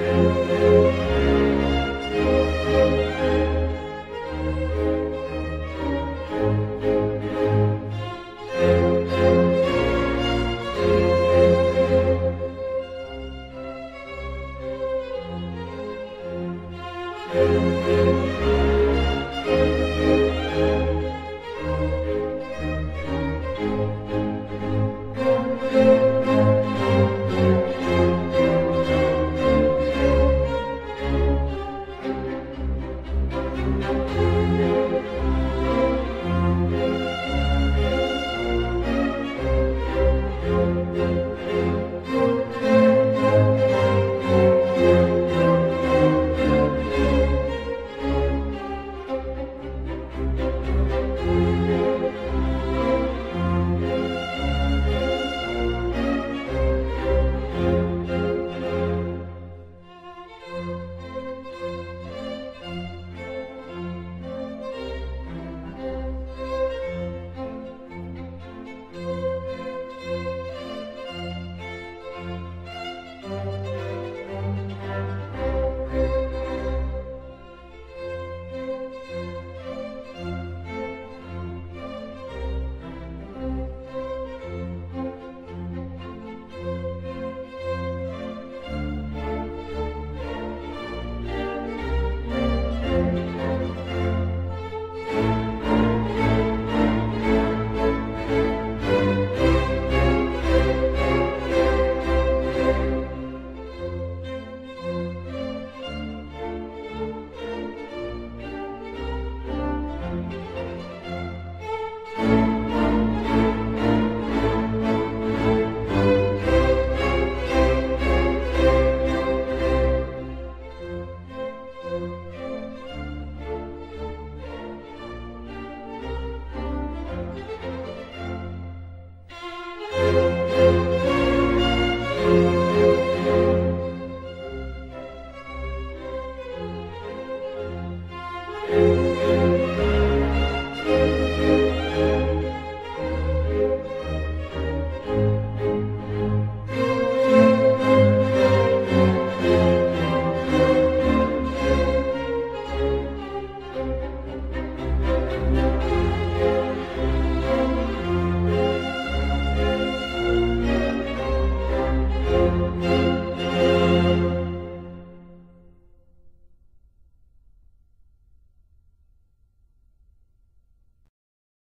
Música